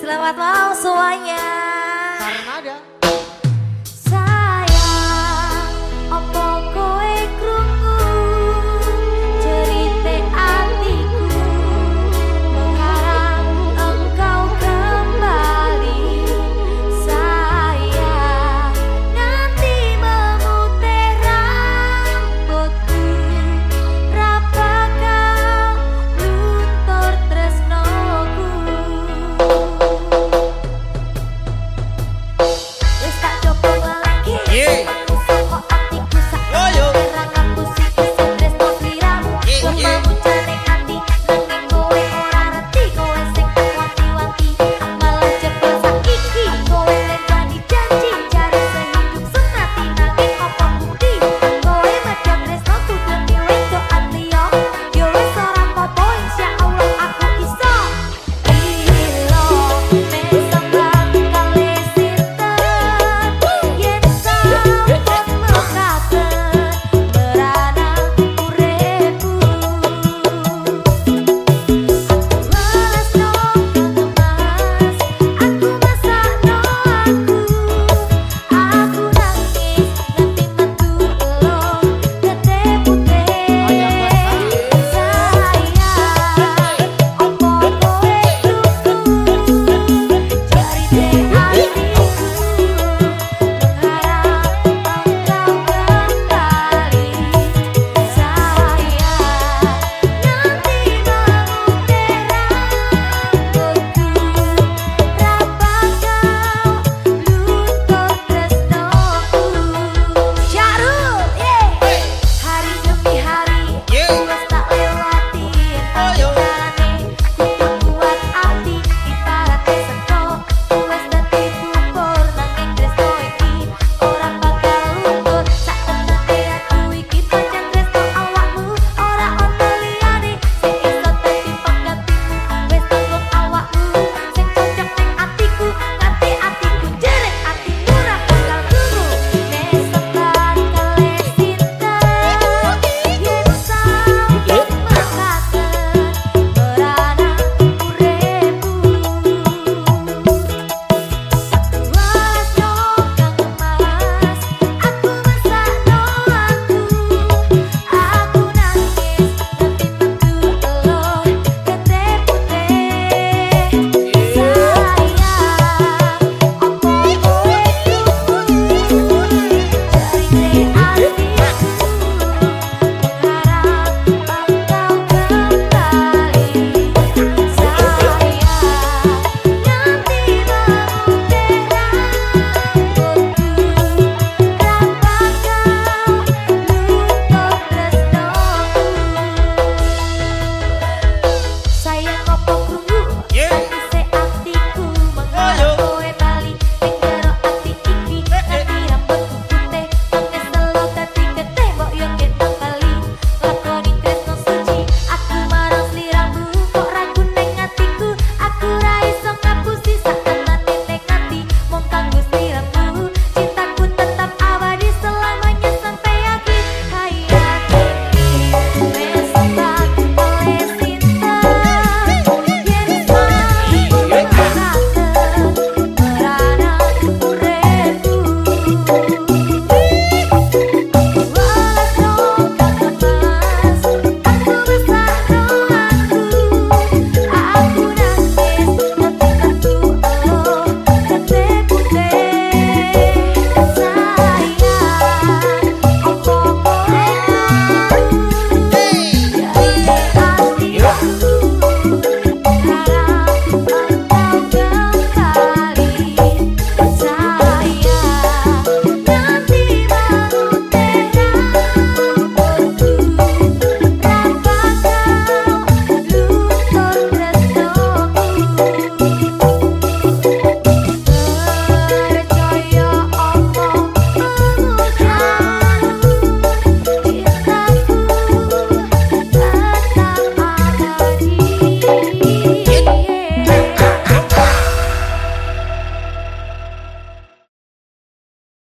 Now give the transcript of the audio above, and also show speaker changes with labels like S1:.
S1: Selamat malam semuanya. Karena ada.